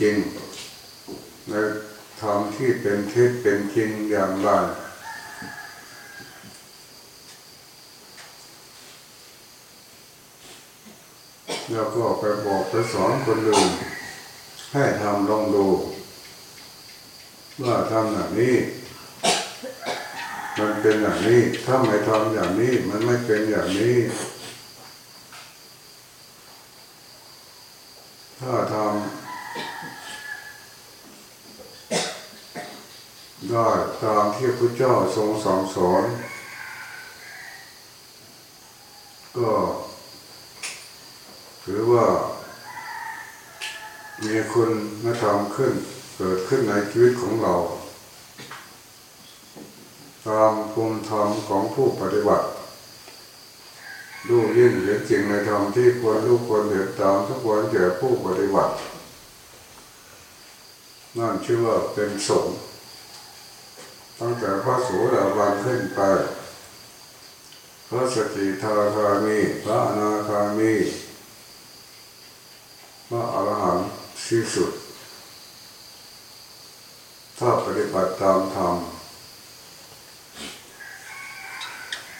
จริงในธรรมที่เป็นเท็จเป็นจริงอย่างไรแล้วก็ไปบอกไปสอนคนอื่นให้ทำลองดูว่าทำอย่างนี้ มันเป็นอย่างนี้ ถ้าไม่ทำอย่างนี้ มันไม่เป็นอย่างนี้ ถ้าทำได้ตามที่พระเจ้า ทรงสั่งสอน ก็ถือว่า มีคุณธรรมขึ้น เกิดขึ้นในชีวิตของเรา ตามภูมิธรรมของผู้ปฏิบัติดูยิ่งเห็นจริงในธรรมที่ควรรู้ควรเห็นตามทุกควรแก่ผู้ปฏิบัติ นั่นชื่อว่าเป็นสงฆ์ ตั้งแต่พระโสดาบันขึ้นไป พระสกิทาคามี พระอนาคามี พระอรหันต์ที่สุด ถ้าปฏิบัติตามธรรม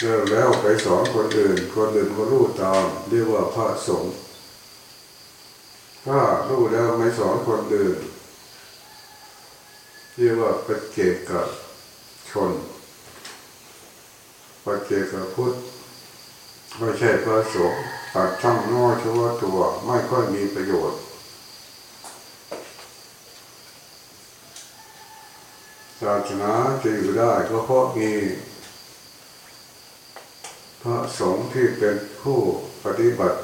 เลิกแล้วไปสอนคนอื่น คนอื่นก็รู้ตาม เรียกว่าพระสงฆ์ถ้ารู้แล้วไม่สอนคนอื่น เรียกว่าเป็นเกก กับชนปเจกับพุทธไม่ใช่พระสงฆ์ตัดช่างน้อยชั่วตัวไม่ค่อยมีประโยชน์ศาสนาจะอยู่ได้ก็เพราะมีพระสงฆ์ที่เป็นผู้ปฏิบัติ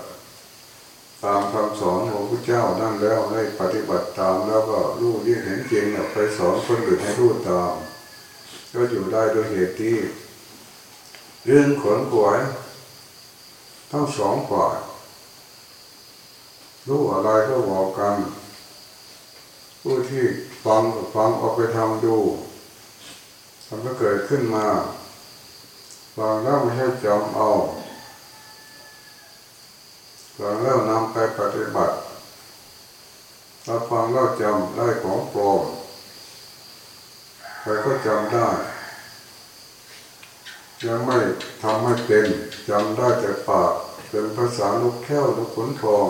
ตามคำสอนของพระเจ้านั่นแล้วให้ปฏิบัติตามแล้วก็รู้ยิ่งเห็นจริงไปสอนคนอื่นให้รู้ตาม ก็อยู่ได้โดยเหตุที่เรื่องขนขวายทั้งสองฝ่ายรู้อะไรก็บอกกันผู้ที่ฟังฟังเอาไปทำดูทำให้เกิดขึ้นมาฟังแล้วไม่ใช่จำเอาฟังแล้วนำไปปฏิบัติถ้าฟังแล้วจำได้ของปลอม ใครก็จำได้ยังไม่ทำให้เป็นจำได้แต่ปากเป็นภาษาลูกแก้วลูกขนทอง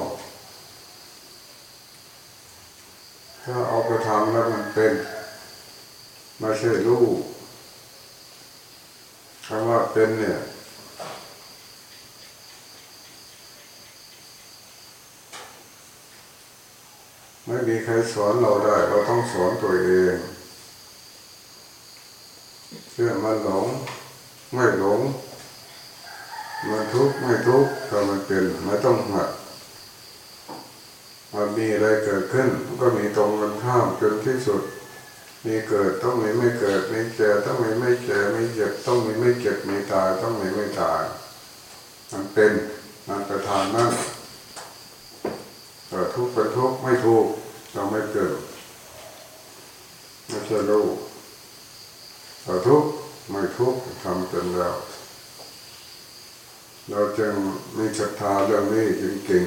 ถ้าเอาไปทำแล้วมันเป็น ไม่ใช่ลูกคำว่าเป็นเนี่ยไม่มีใครสอนเราได้ เราต้องสอนตัวเอง เชื่อมันหลงไม่หลง มันทุกข์ไม่ทุกข์ถ้ามันเป็นไม่ต้องหัดมันมีอะไรเกิดขึ้นก็มีตรงกันข้ามจนที่สุด มีเกิดต้องมีไม่เกิดมีแก่ต้องมีไม่แก่มีเจ็บต้องมีไม่เจ็บมีตายต้องมีไม่ตายมันเป็นมันประทานนั่นแต่ทุกข์เป็นทุกข์ไม่ทุกข์เราไม่เกิดไม่ใช่รู้ แต่ทุกข์ไม่ทุกข์ทำเป็นแล้วเราจึงมีศรัทธาเรื่องนี้จริง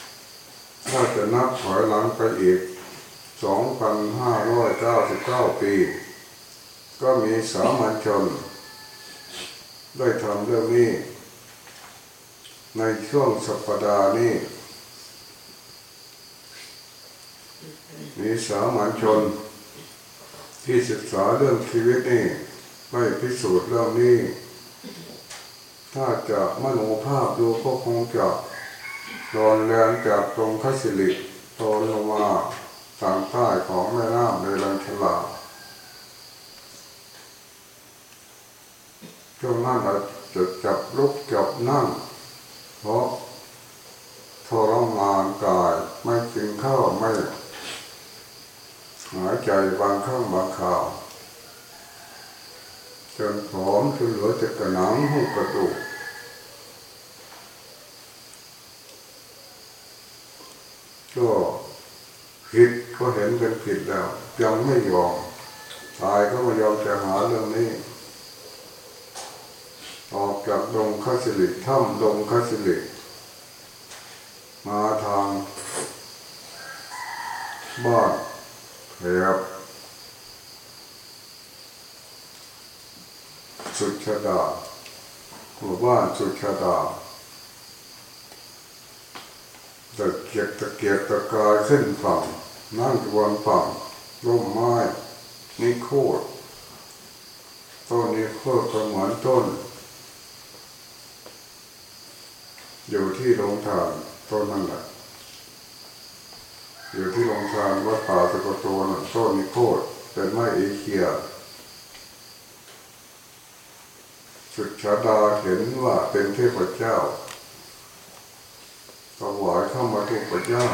ๆถ้าจะนับถอยหลังไปอีก 2,599 ปี ก็มีสามัญชน ได้ทำเรื่องนี้ ในช่วงสัปดาห์นี้ มีสามัญชน ที่ศึกษาเรื่องชีวิตนี่ไม่พิสูจน์เรื่องนี้ ถ้าจะมโนภาพดูก็คงจะนอนแรงจากตรงคัสิลิโตลงมาทางใต้ของแม่น้ำในลังฉลาช่วงนั้นเราจะจับลุกจับนั่ง เพราะทรมานกายไม่กินข้าวไม่ หายใจบางครั้งบางคราวจนผอมจนเหลือแต่กระหนังหูกระดูกก็ผิดก็เห็นเป็นผิดแล้ว ยังไม่ยอมตายก็ไม่ยอมจะหาเรื่องนี้ ออกจากดงคาสิริถ้ำดงคาสิริมาทางบ้าน แถบสุดชาดาหมู่บ้านสุดชาดาตะเกียกตะเกียกตะกายขึ้นฝั่งนั่งบนฝั่งร่มไม้นี่โคตรต้นนี้โคตรเหมือนต้น อยู่ที่โรงทานต้นนั่นแหละ อยู่ที่โรงทานวัดป่าตะกโตนต้นนิโคตรเป็นไม้เอเคียสุดชาดาเห็นว่าเป็นเทพเจ้าถวายเข้ามาทุกพระเจ้า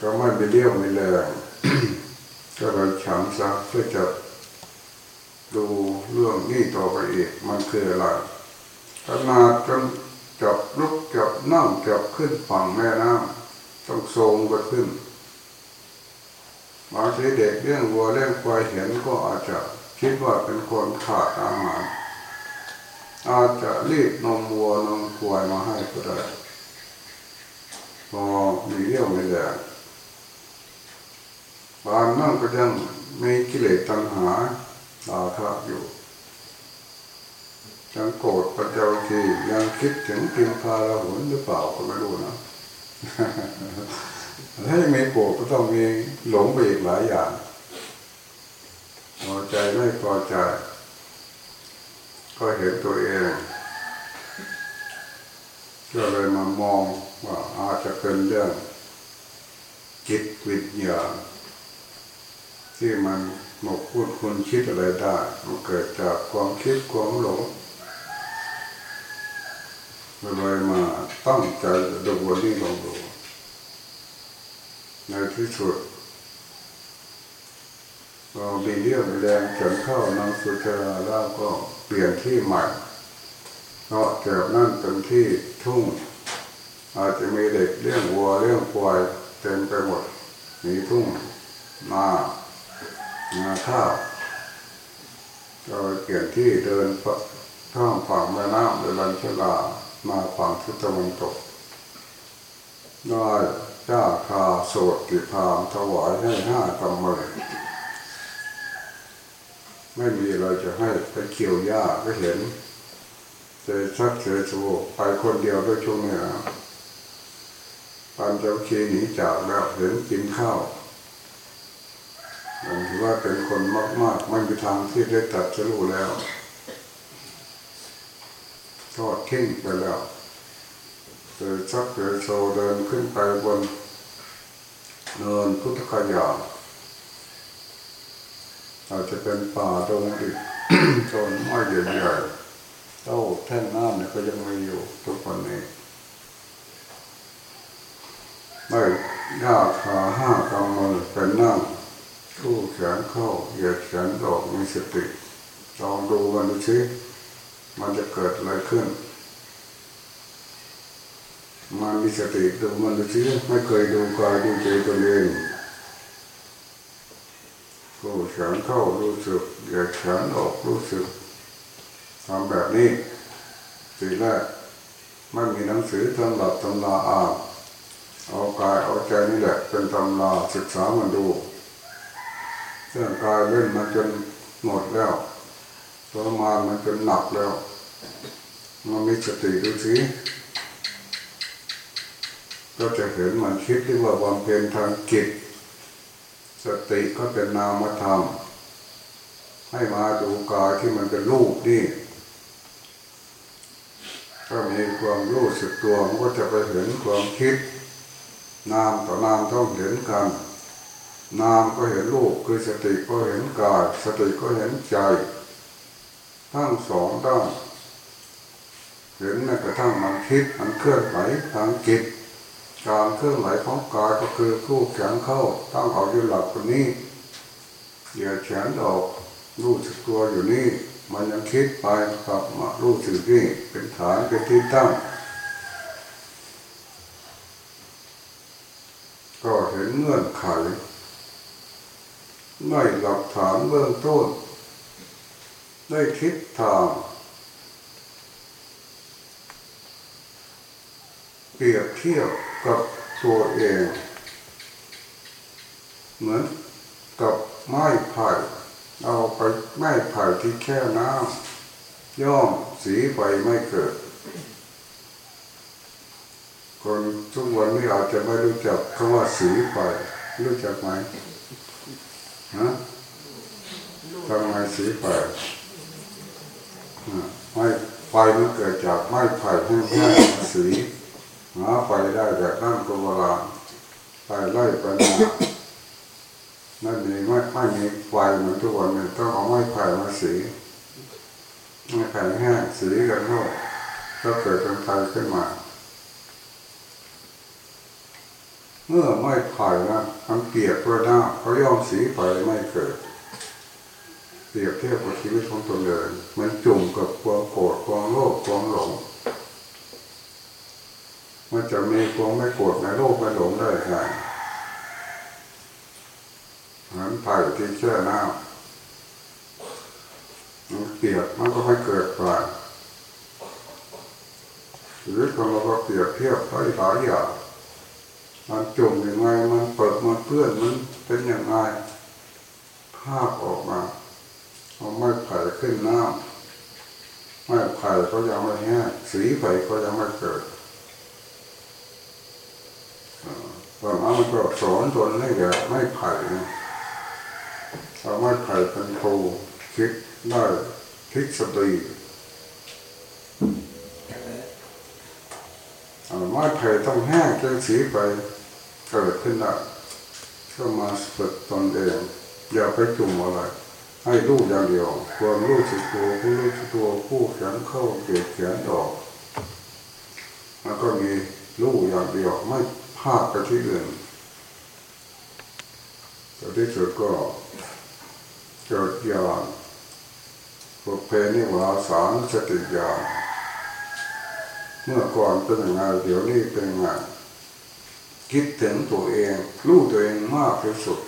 ก็ไม่ไปเลี้ยวไม่แรงก็เลยฉันซะเพื่อจะดูเรื่องนี้ต่อไปอีกมันคืออะไรขนาดจนจับลุกจับนั่งจับขึ้นฝั่งแม่น้ำ ต้องทรงไปขึ้นบางทีเด็กเลี้ยงวัวเลี้ยงควายเห็นก็อาจจะคิดว่าเป็นคนขาดอาหาร อาจจะรีดนมวัวนมควายมาให้ก็ได้พอมีเรี่ยวไม่แรงบางนั่นก็ยังมีกิเลสตัณหาอาฆาตอยู่ยังโกรธปัจจวัคียังคิดถึงพิมพาราหุนหรือเปล่าก็ไม่รู้นะ ถ้ายังมีโกรธก็ต้องมีหลงไปอีกหลายอย่างพอใจไม่พอใจ ก็เห็นตัวเองก็เลยมามองว่าอาจจะเป็นเรื่องจิตวิญญาณที่มันหมกพูดคุณคิดอะไรได้มันเกิดจากความคิดความหลง เลยมาตั้งใจดูวันนี้ลองดูในที่สุดเรามีเรื่องแรงจนเข้านางสุจราแล้วก็เปลี่ยนที่ใหม่เพราะแถบนั่นเป็นที่ทุ่ง อาจจะมีเด็กเลี้ยงวัวเลี้ยงควายเต็มไปหมดมีทุ่งนานาข้าวก็เปลี่ยนที่เดินท่องฝั่งแม่น้ำเดินลันชลา มาฝั่งทิศตะวันตก ได้จ้าคาโสดติพามถวายให้ห้ากำมือไม่มีเราจะให้ไปเกี่ยวหญ้าก็เห็นเจชักเจชูไปคนเดียวด้วยช่วงนี้นะปันเจ้าเคีหนีจากแล้วเห็นกินข้าวถือว่าเป็นคนมาก ๆ ไม่มีทางที่ได้ตัดจะรู้แล้ว ทอดทิ้งไปแล้วเดินชักเดินโซเดินขึ้นไปบนเนินพุทธคยาอาจจะเป็นป่าตรงดิบต้นไม้ใหญ่ๆเต้าแท่นน้ำเนี่ยก็ยังมีอยู่ทุกวันนี้ไม่ยากขาห้ากำมือเป็นนั่งคู่แขนเข้าเหยียดแขนออกมีสติลองดูมันดูสิ มันจะเกิดอะไรขึ้น มันมีสติดูมันดูสิไม่เคยดูกายดูใจตัวเองคู่แขนเข้ารู้สึกเหยียดแขนออกรู้สึกทำแบบนี้สิ่งแรกไม่มีหนังสือตำรับตำราอ่านเอากายเอาใจนี่แหละ เป็นตำราศึกษามันดูเรื่องกายเล่นมันจนหมดแล้ว ตัวมามันจนหนักแล้วมันมีสติดูสิก็จะเห็นมันคิดที่ว่าความเพียรทางจิต สติก็เป็นนามธรรม ให้มาดูกายที่มันเป็นรูปนี่ถ้ามีความรู้สึกตัวมันก็จะไปเห็นความคิด นามต่อนามต้องเห็นกัน นามก็เห็นรูปคือสติก็เห็นกาย สติก็เห็นใจ ทั้งสองด้านเห็นแม้กระทั่งมันคิดมันเคลื่อนไหวทางจิตการเคลื่อนไหวของกายก็คือคู่แขนเข้าตั้งเอาอยู่หลักตรงนี้เหยียดแขนออกรู้สึกตัวอยู่นี่ มันยังคิดไปกลับมารู้สึกนี่เป็นฐานเป็นที่ตั้ง ก็เห็นเงื่อนไขไม่หลักฐานเบื้องต้น ด้คิดทางเปรียบเทียบกับตัวเอง เหมือนกับไม้ไผ่เอาไปไม้ไผ่ที่แค่น้ำย่อมสีไฟไม่เกิด คนทุกวันนี้อาจจะไม่รู้จักคำว่าสีไฟรู้จักไหมฮะทำไมสีไฟอ่า ไม้ไฟมันเกิดจากไม้ไผ่แห้งๆสีหาไฟได้แบบนั้นก็โบราณไฟไล่ไปมานั่นมีไม่ไม่มีไฟเหมือนทุกวันนี้ต้องเอาไม้ไผ่มาสีไม้ไผ่แห้งสีกันเข้าก็เกิดเป็นไฟขึ้นมา เมื่อไม่ไผ่นะมันเปียกด้วยน้เขาย่อมสีไฟไม่เกิด รียบเทียบกับชีวิตของตนเลย มันจุ่มกับความโกรธความโลภความหลง มันจะมีความไม่โกรธในโลภไม่หลงได้ไงเหมือนไผ่ที่แช่น้ำมันเปียกมันก็ไม่เกิดไฟชีวิตของเราก็เปรียบเทียบได้หลายอย่างมันจุ่มยังไง มันเปิดมันเพื่อนมันเป็นยังไงภาพออกมา เอาไม้ไผ่ขึ้นน้ำไม้ไผ่ก็ยังไม่แห้งสีไผ่ก็ยังไม่เกิดตอนนั้นมันก็สอนตนให้แกไม้ไผ่เอาไม้ไผ่เป็นครูคิดได้ทิศดีไม้ไผ่ต้องแห้งจนสีไฟเกิดขึ้นได้ก็มาฝึกตนเอง อย่าไปจุ่มอะไร ให้รู้อย่างเดียวความรู้สึกตัวผู้รู้สึกตัวผู้แขนเข้าเกี่ยวแขนออกแล้วก็มีรู้อย่างเดียวไม่พลาดไปที่อื่นแต่ที่สุดก็เกิดญาณปุเพนิวาสารสติญาณเมื่อก่อนเป็นยังไงเดี๋ยวนี้เป็นยังไงคิดถึงตัวเอง รู้ตัวเองมากที่สุด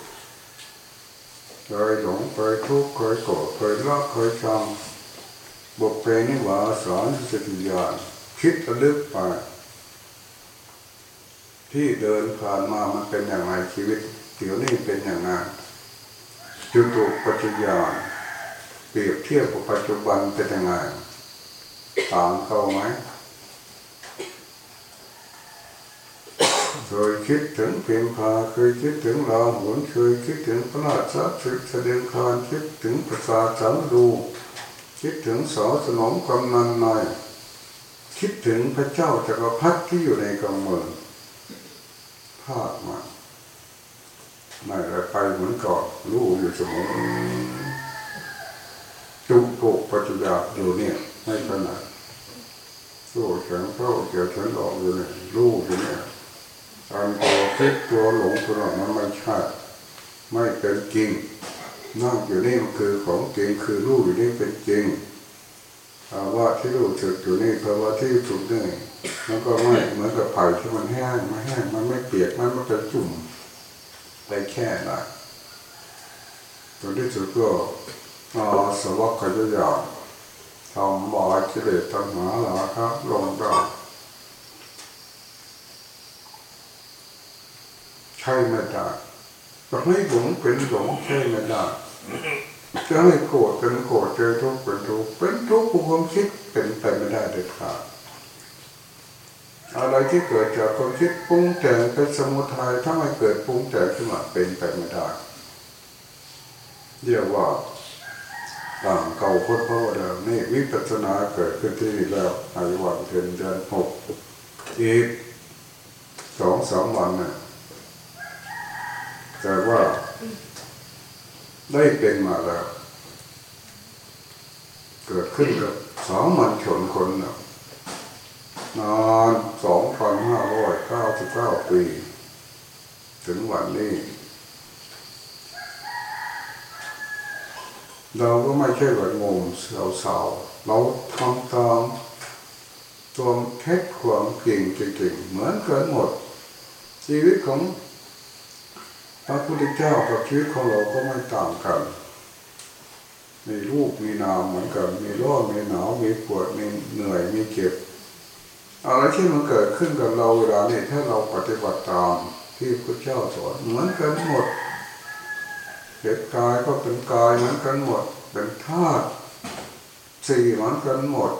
เคยหลงเคยทุกข์เคยโกรธเคยรักเคยชังบทเพลงนี้ว่าสอนสติญาณคิดระลึกไปที่เดินผ่านมามันเป็นอย่างไรชีวิตเดี๋ยวนี้เป็นอย่างนั้นจุตุปัจจยานเปรียบเทียบกับปัจจุบันเป็นยังไงต่างเข้าไหม เคยคิดถึงเพียงพาเคยคิดถึงลาหุนเคยคิดถึงพระราชสิเสด็จคานคิดถึงประสาทสังดู คิดถึงสอสนองกำนันนายคิดถึงพระเจ้าจักรพรรดิที่อยู่ในกำเมืองภาคมาไม่ได้ไปเหมือนก่อนรู้อยู่เสมอจุกโกปัจจุบันอยู่เนี่ยไม่ขนาดรู้แข็งเข้าเกี่ยวแข็งออกอยู่เนี่ยรู้อยู่เนี่ย การตัวคิดตัวหลงตัวนั้นมันไม่ใช่ไม่เป็นจริงนั่งอยู่นี่มันคือของจริงคือรู้อยู่นี่เป็นจริงภาวะที่รู้สึกอยู่นี่ภาวะที่ถูกนี่มันก็ไม่เหมือนกับไผ่ที่มันแห้งมันแห้งมันไม่เปียกมันไม่จะจุ่มไปแค่ไหนตัวที่สุดก็อาสวัสดิ์ขยายาทำบายกิเลสตัณหาลาครับลงได้ ใช่ไม่ได้จะให้หลงเป็นหลงใช่ไม่ได้จะให้โกรธเป็นโกรธเจอทุกข์เป็นทุกข์เป็นทุกข์ความคิดเป็นไปไม่ได้เด็ดขาดอะไรที่เกิดจากความคิดปรุงแต่งเป็นสมุทัยถ้าไม่เกิดปรุงแต่งขึ้นมาเป็นไปไม่ได้เรียกว่าต่างเก่าพุทธพระเดิมนี่วิปัสสนาเกิดขึ้นที่นี่แล้วในวันเพ็ญเดือนหกอีกสองสามวันเนี่ย แต่ว่าได้เป็นมาแล้ว เกิดขึ้นกับสามัญชนคนหนึ่งนานสองพันห้าร้อยเก้าสิบเก้าปี ถึงวันนี้ เราก็ไม่ใช่แบบงงสาวๆเราทำตามตัวเท็จความเก่งเก่งๆเหมือนกันหมด ชีวิตของ ระพุทธเจ้ากับชีวิตของเราก็ไม่ต่างกัน มีรูปมีนามเหมือนกัน มีร้อนมีหนาว มีปวด มีเหนื่อย มีเจ็บ อะไรที่มันเกิดขึ้นกับเราเวลาเนี้ถ้าเราปฏิบัติตามที่พระเจ้าสอนเหมือนกันหมดเห็นกายก็เป็นกายเหมือนกันหมด เป็นธาตุสี่เหมือนกันหมด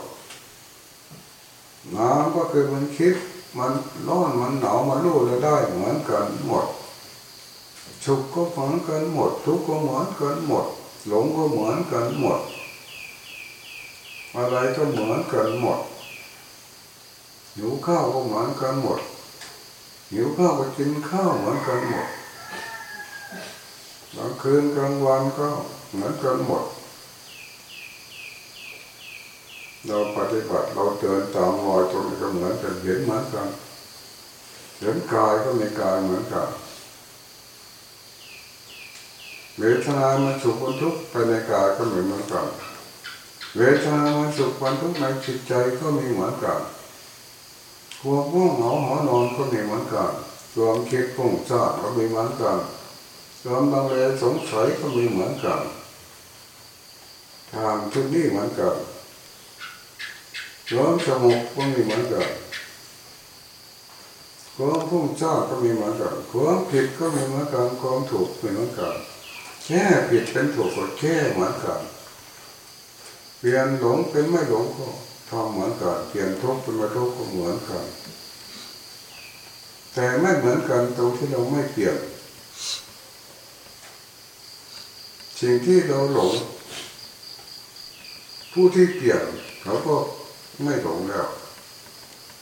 น้ำก็คือมันคิด มันร้อนมันหนาวมันรู้แล้วได้เหมือนกันหมด สุขก็เหมือนกันหมด ทุกข์ก็เหมือนกันหมด หลงก็เหมือนกันหมด อะไรก็เหมือนกันหมดหิวข้าวก็เหมือนกันหมดหิวข้าวก็กินข้าวเหมือนกันหมดกลางคืนกลางวันก็เหมือนกันหมด เราปฏิบัติเราเดินตามรอยตรงนี้ก็เหมือนกันเห็นเหมือนกันเห็นกายก็มีกายเหมือนกัน เวทนามันสุขมันทุกข์ภายในกายก็มีเหมือนกันเวทนามันสุขมันทุกข์ในจิตใจก็มีเหมือนกันความง่วงเหงาหอนอนก็มีเหมือนกันความคิดฟุ้งซ่านก็มีเหมือนกันความบังเลสงสัยก็มีเหมือนกันทางทุกนี้เหมือนกันความสงบก็มีเหมือนกันความพุ่งซ่านก็มีเหมือนกันความผิดก็มีเหมือนกันความถูกมีเหมือนกัน แค่ผิดเป็นถูกก็แค่เหมือนกันเปลี่ยนหลงเป็นไม่หลงก็ทำเหมือนกันเปลี่ยนทุกข์เป็นไม่ทุกข์ก็เหมือนกันแต่ไม่เหมือนกันตรงที่เราไม่เปลี่ยนสิ่งที่เราหลง ผู้ที่เปลี่ยนเขาก็ไม่หลงแล้ว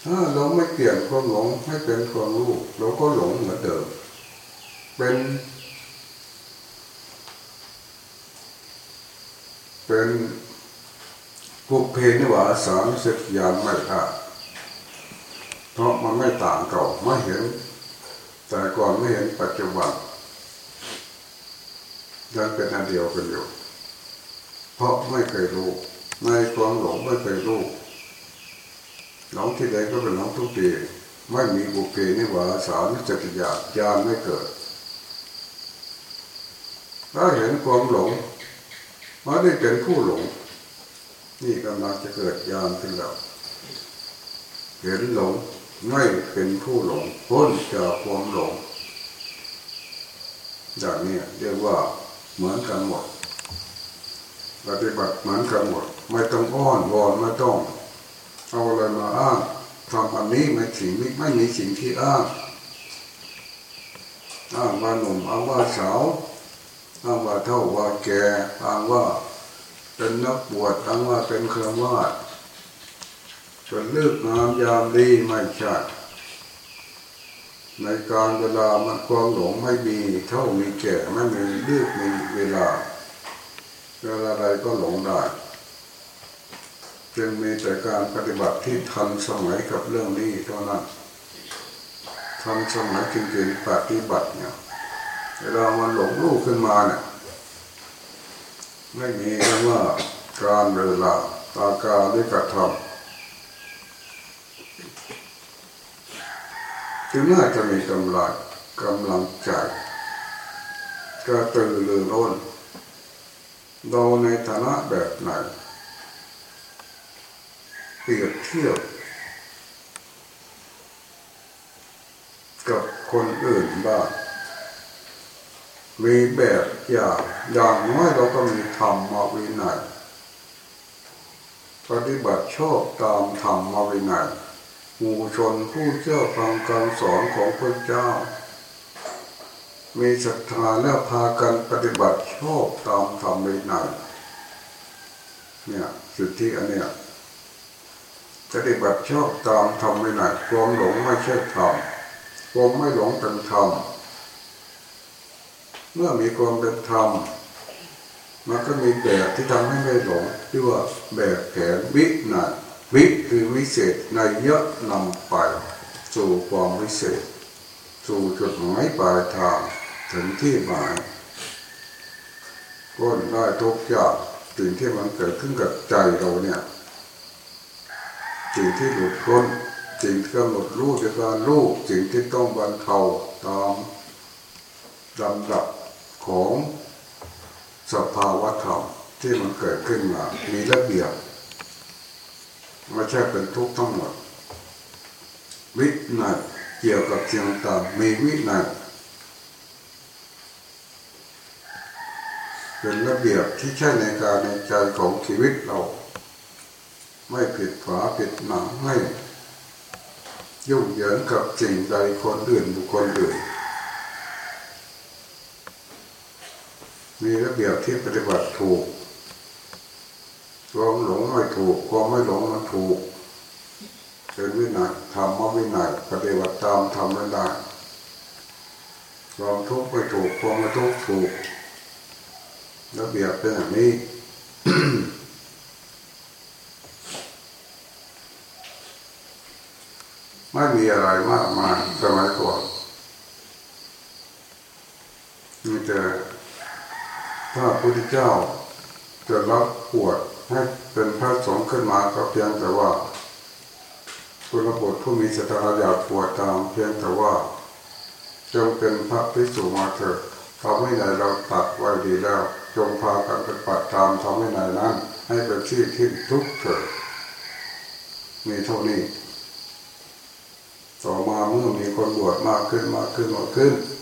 ถ้าเราไม่เปลี่ยนความหลงให้เป็นความรู้เราก็หลงเหมือนเดิมเป็น เป็นภุเพนิวาสารสิทยานไม่ขาดเพราะมันไม่ต่างเก่าไม่เห็น แต่ก่อนไม่เห็นปัจจุบันยังเป็นอันเดียวกันอยู่ เพราะไม่เคยรู้ในความหลงไม่เคยรู้หลงที่ใดก็เป็นหลงทุกทีไม่มีบุเพนิวาสารจติยาญาณไม่เกิดถ้าเห็นความหลง ไม่ได้เป็นผู้หลง นี่กำลังจะเกิดญาณขึ้นแล้วเห็นหลงไม่เป็นผู้หลงพ้นจากความหลงอย่างนี้เรียกว่าเหมือนกันหมดปฏิบัติเหมือนกันหมด ไม่ต้องอ้อนวอนไม่ต้อง เอาอะไรมาอ้างทำอันนี้ไม่สิ่งนี้ไม่มีสิ่งที่อ้างอ้างว่าหนุ่มอ้างว่าสาว อ้างว่าเท่าว่าแก่อ้างว่าเป็นนักบวชอ้างว่าเป็นเครือวาดจนเลือกงามยามดีไม่ใช่ในการเวลามันความหลงไม่มีเท่ามีแก่ไม่มีเลือกมีเวลาเวลาใดก็หลงได้จึงมีแต่การปฏิบัติที่ทันสมัยกับเรื่องนี้เท่านั้นทันสมัยจริงๆปฏิบัติเนี่ย เวลามันหลงลูกขึ้นมาเนี่ยไม่มีคำว่าการเวลาตาการด้วยกระทำจึงน่าจะมีกำลังกำลังใจกระตือรือร้นเราในฐานะแบบไหนเปรียบเทียบกับคนอื่นบ้าง มีแบบอย่างอย่างน้อยเราก็มีธรรมมาวินัยปฏิบัติชอบตามธรรมมาวินัยหมู่ชนผู้เชื่อฟังคำสอนของพระเจ้า มีศรัทธาและพากันปฏิบัติชอบตามธรรมวินัยเนี่ยสิทธิอันเนี้ยปฏิบัติชอบตามธรรมวินัยความหลงไม่ใช่ธรรมความไม่หลงเป็นธรรม เมื่อมีความเป็นธรรมมันก็มีแบบที่ทำให้ไม่หลงที่ว่าแบบแผนวิหนัยวิคือวิเศษในเยยะนำไปสู่ความวิเศษ สู่จุดหมายปลายทางถึงที่หมายก้นได้ทุกอย่างสิ่งที่มันเกิดขึ้นกับใจเราเนี่ยสิ่งที่หลุดพ้นสิ่งที่กำหนดรู้จากการรู้สิ่งที่ต้องบรรเทาตามลำดับ ของสภาวะธรรมที่มันเกิดขึ้นมา มีระเบียบไม่ใช่เป็นทุกข์ทั้งหมด วินัยเกี่ยวกับเสียงต่างมีวินัยเป็นระเบียบที่ใช้ในการในใจของชีวิตเรา ไม่ผิดฝาผิดหนังไม่ยุ่งเหยิงกับสิ่งใดคนอื่นบุคคลอื่น มีระเบียบที่ปฏิบัติถูกความหลงไม่ถูกความไม่หลงมันถูกเป็นวินัยทำมาวินัยปฏิบัติตามทำไม่ได้ความทุกข์ไม่ถูกความไม่ทุกข์ถูกระเบียบเป็นอย่างนี้ไม่มีอะไรมากมายสมัยก่อนมีแต่ พระพุทธเจ้าจะรับปวดให้เป็นพระสงฆ์ขึ้นมาก็เพียงแต่ว่าคุณบทผู้มีศรัทธาอยากปวดตามเพียงแต่ว่าจงเป็นพระภิกษุมาเถิดทำให้ไหนเราตัดไว้ดีแล้ว จงพากันปฏิบัติตามทำให้ไหนนั้น ให้เป็นที่ที่ทุกข์เถิดมีเท่านี้ ต่อมาเมื่อมีคนบวชมากขึ้นมากขึ้นมากขึ้นก็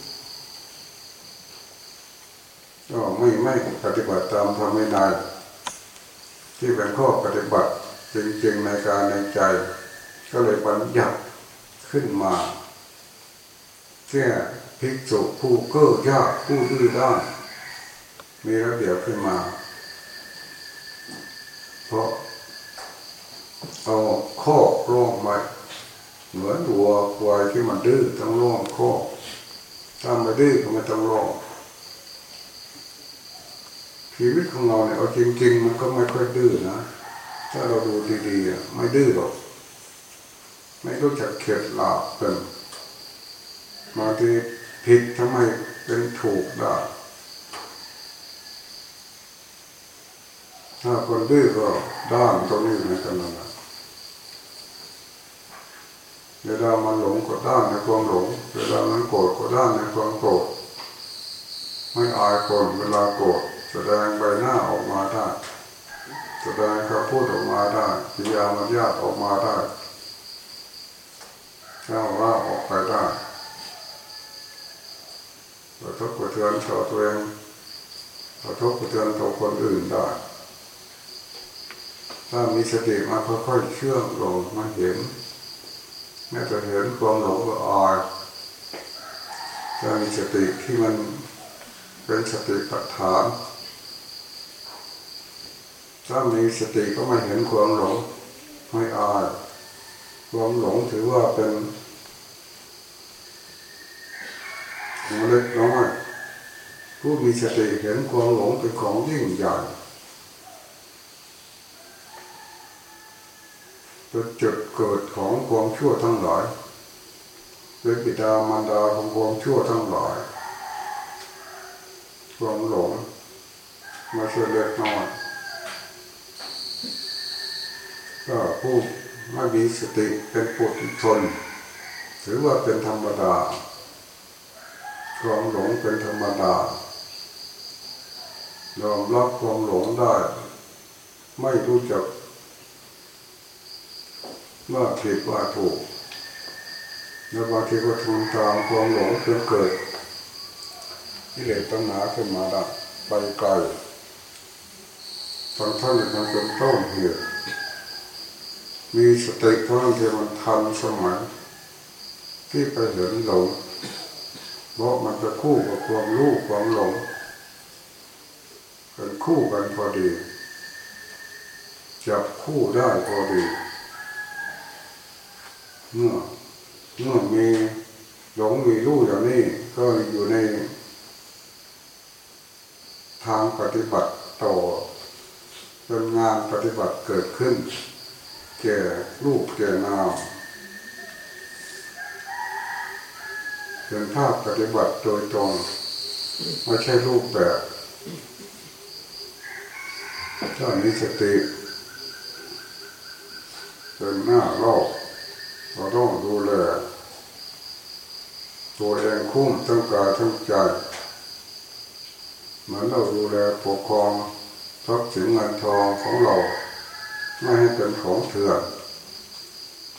ไม่ไม่ปฏิบัติตามทำให้นายที่เป็นข้อปฏิบัติจริงๆในการในใจ ก็เลยบัญญัติขึ้นมาแค่ภิกษุผู้เก้อยากผู้ดื้อด้านมีระเบียบขึ้นมา เพราะเอาข้อร่องไว้เหมือนวัวควายที่มันดื้อต้องร่องข้อถ้าไม่ดื้อก็ไม่ต้องร่อง ชีวิตของเราเนี่ยเอาจริง ๆ มันก็ไม่ค่อยดื้อนะ ถ้าเราดูดีๆไม่ดื้อหรอก ไม่รู้จักเข็ดหลาบเป็นบางทีผิดทำไมเป็นถูกได้ถ้าคนดื้อก็ด้านตรงนี้เหมือนกันนะเวลามันหลงก็ด้านในความหลง เวลามันโกรธก็ด้านในความโกรธ ไม่อายคนเวลาโกรธ แสดงใบหน้าออกมาได้แสดงคำพูดออกมาได้ปิยามันญาตออกมาได้เล่าว่าออกไปได้กระทบกระเทือนต่อตัวเองกระทบกระเทือนต่อคนอื่นได้ ถ้ามีสติมาค่อยๆเชื่อมลงมาเห็นแม้จะเห็นความหลงก็อายถ้ามีสติที่มันเป็นสติปัฏฐาน ถ้ามีสติก็ไม่เห็นความหลงไม่อายความหลงถือว่าเป็นของเล็กน้อยผู้มีสติเห็นความหลงเป็นของยิ่งใหญ่เป็นจุดเกิดของความชั่วทั้งหลายเป็นบิดามารดาของความชั่วทั้งหลายความหลงมาช่วยเล็กน้อย ก็ผู้ไม่มีสติเป็นปุถุชนถือว่าเป็นธรรมดาความหลงเป็นธรรมดายอมรับความหลงได้ ไม่รู้จักว่าผิดว่าถูกแล้วบางทีก็ทำตามความหลงจนเกิดที่เหลือตั้งหนาขึ้นมาดับไปไกลตอนท่านยังเป็นต้นเหตุ มีสติเท่านั้นที่มันทันสมัยที่ไปเห็นหลงเพราะมันจะคู่กับความรู้ความหลงเป็นคู่กันพอดี จับคู่ได้พอดีเมื่อเมื่อมีหลงมีรู้อย่างนี้ก็อยู่ใน ทางปฏิบัติต่อเป็นงานปฏิบัติเกิดขึ้น แก่รูปแก่นามเป็นภาพปฏิบัติโดยตรงไม่ใช่รูปแบบถ้ามีสติเป็นหน้าโลกเราต้องดูแลตัวเองคุ้มทั้งกายทั้งใจเหมือนเราดูแลปกครองทรัพย์สินเงินทองของเรา ไม่ให้เป็นของเถื่อน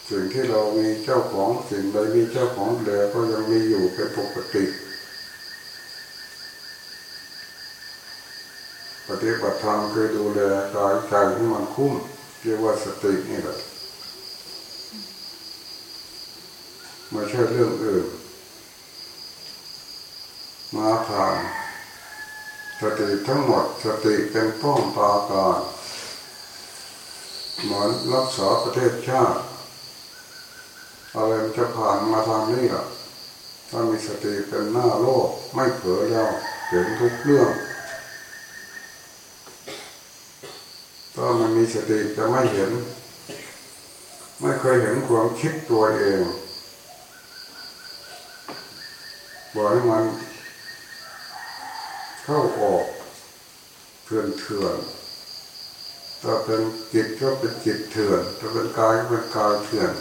สิ่งที่เรามีเจ้าของสิ่งใดมีเจ้าของเหลือก็ยังมีอยู่เป็นปกติปฏิบัติธรรมคือดูแลกายใจให้มันคุ้มเรียกว่าสตินี่แหละไม่ใช่เรื่องอื่นมาผ่านสติทั้งหมดสติเป็นป้องปราการ เหมือนรักษาประเทศชาติอะไรจะผ่านมาทางนี้อะถ้ามีสติเป็นหน้าโลกไม่เผลอแล้วเห็นทุกเรื่องถ้ามันมีสติจะไม่เห็น ไม่เคยเห็นความคิดตัวเองบอกให้มัน เข้าออกเถื่อนเถื่อน ถ้าเป็นจิตก็เป็นจิตเถื่อนถ้าเป็นกายก็เป็นกายเถื่อน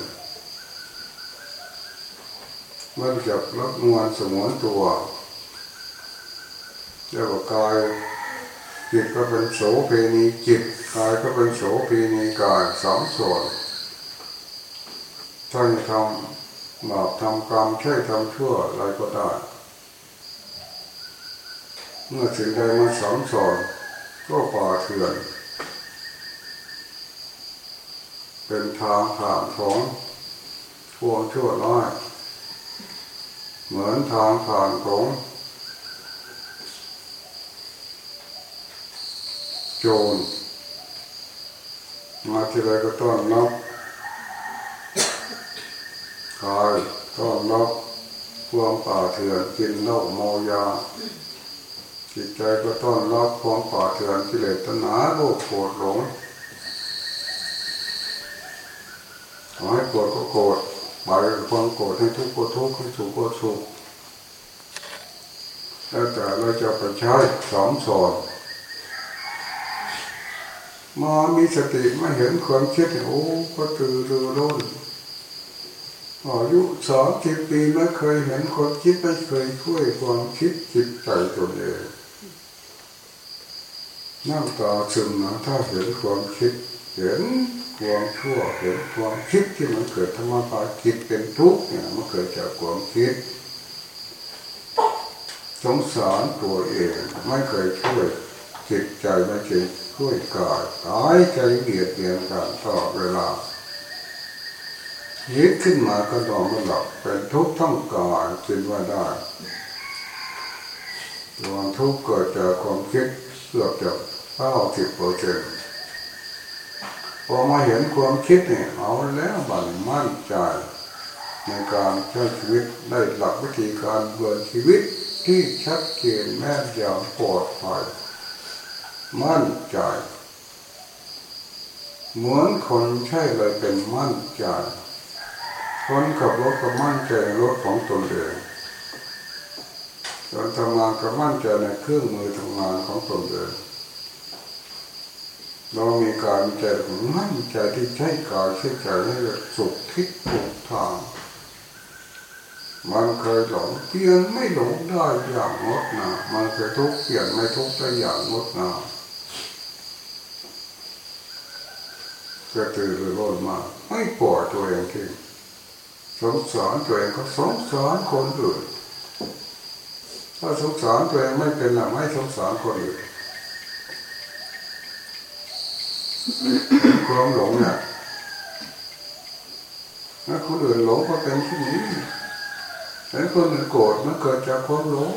มันจับรับนวลสมวนตัวเรียกว่ากายจิตก็เป็นโสเพณีจิตกายก็เป็นโสเพณีกายสองส่วนท่านทำบาปทำกรรมใช่ทำชั่วอะไรก็ได้เมื่อสิ่งใดมาสอนสอนก็ป่าเถื่อน เป็นทางผ่านของพวงชั่วร้ายเหมือนทางผ่านของโจรมาที่ไรก็ต้อนรับขายต้อนรับพวงป่าเถื่อนกินเหล้าเมายาจิตใจก็ต้อนรับพวงป่าเถื่อนกิเลสตนาโลภโกรธหลง ขอให้โกรธก็โกรธบายความโกรธให้ทุกข์ก็ทุกข์ให้สุขก็สุขแล้วแต่เราจะไปใช้สองสอนมามีสติไม่เห็นความคิดโอ้ก็ตื่นรือร้นอายุสองสิบปีไม่เคยเห็นความคิดไม่เคยช่วยความคิดจิตใจตัวเองน้ำตาซึมนะถ้าเห็นความคิดเห็น ความชั่วเห็นความคิดที่มันเกิดธรรมะาคิดเป็นทุกข์เนี่ยมันเกิดจากความคิดสงสารตัวเองไม่เคยช่วยจิตใจไม่เคยช่วยกายกายใจเบียดเบียนกันตลอดเวลายึดขึ้นมาก็นอนไม่หลับเป็นทุกข์ทั้งกายจินว่าได้ความทุกข์เกิดจากความคิดเกือบจะเก้าสิบเปอร์เซ็นต์ พอมาเห็นความคิดเนี่ยเอาแล้วบันมั่นใจ ในการใช้ชีวิตได้หลักวิธีการเบือนชีวิตที่ชัดเจนแม่นยำปลอดภัยมั่นใจเหมือนคนใช่เลยเป็นมั่นใจคนขับรถก็มั่นใจในรถของตนเองตอนทำงานก็มั่นใจในเครื่องมือทำงานของตนเอง เรามีการใจมั่นใจที่ใช้กายใช้ใจให้สุขทิศถูกทาง มันเคยหลงเปลี่ยนไม่หลงได้อย่างงดงามมันเคยทุกข์เปลี่ยนไม่ทุกข์ได้อย่างงดงามจะตื่นหรือร้อนมาไม่ปล่อยตัวเองทิ้งสงสารตัวเองก็สงสารคนอื่นถ้าสงสารตัวเองไม่เป็นหรไม่สงสารคนอื่น ความหลงเนี่ยถ้าคนอื่นหลงก็เป็นที่นี้แต่คนอื่นโกรธมันเกิดจากความหลง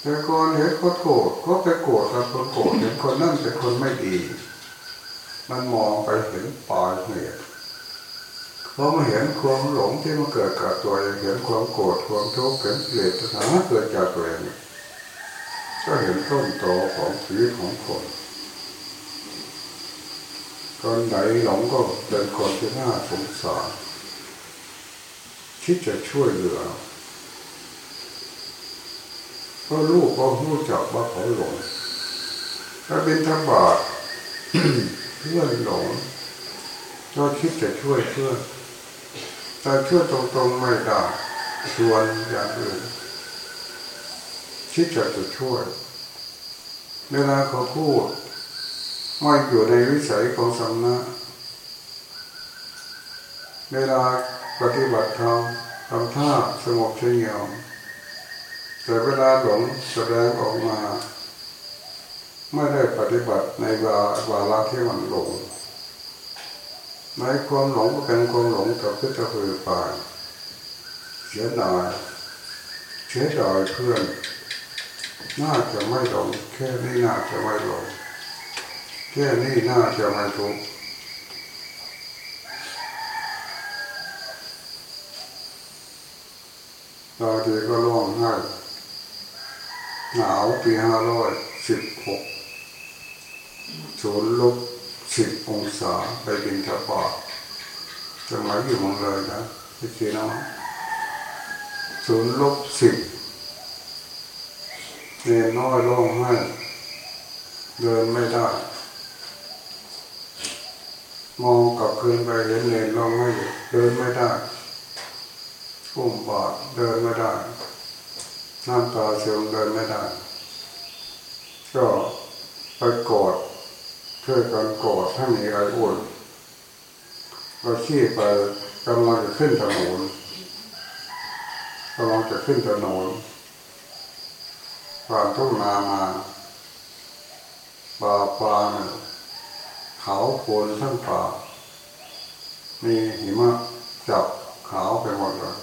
แต่ก่อนเห็นคนโกรธก็ไปโกรธกับคนโกรธเห็นคนนั่นเป็นคนไม่ดี มันมองไปเห็นปลายเหตุพอมาเห็นความหลงที่มันเกิดกับตัวเองเห็นความโกรธความทุกข์เห็นเกลียดสถานะเกิดจากตัวเองก็เห็นต้นตอของชีวิตของคน คนไหนหลงก็เป็นคนที่น่าสงสารคิดจะช่วยเหลือเพราะลูกก็รู้จักว่าเขาหลงถ้าเป็นทบาทเพื่อนหลงก็คิดจะช่วยเพื่อนแต่ช่วยตรงๆไม่ได้ชวนอย่างอื่นคิดจะจะช่วย เวลาเขาพูด ไม่อยู่ในวิสัยของสำนักเวลาปฏิบัติธรรมทำท่าสงบเฉยงแต่เวลาหลงแสดงออกมา ไม่ได้ปฏิบัติในวาวาระที่มันหลงในความหลงก็เป็นความหลงกับพิจารณาไปเสียดายเสียดายเพื่อนน่าจะไม่หลงแค่นี้น่าจะไม่หลง แค่นี้น่าจะไม่ทุกข์บางทีก็ร้องไห้หนาวปีห้าร้อยสิบหกศูนย์ลบสิบองศาไปบินทบาทสมัยอยู่เมืองเลยนะพี่คีน้องศูนย์ลบสิบเนี่ยน้อยร้องไห้เดินไม่ได้ มองกลับคืนไปเห็นเนนร้องไห้เดินไม่ได้อุ้มบาดเดินไม่ได้น้ำตาเสียงเดินไม่ได้ ก็ไปกอดช่วยกันกอดถ้ามีอะไรอุ่นเราขี่ไปกำลังจะขึ้นถนนกำลังจะขึ้นถนนผ่านทุ่งนามาป่าปลาเนี่ย เขาโคนทั้งป่า มีหิมะจับขาวไปหมดเลย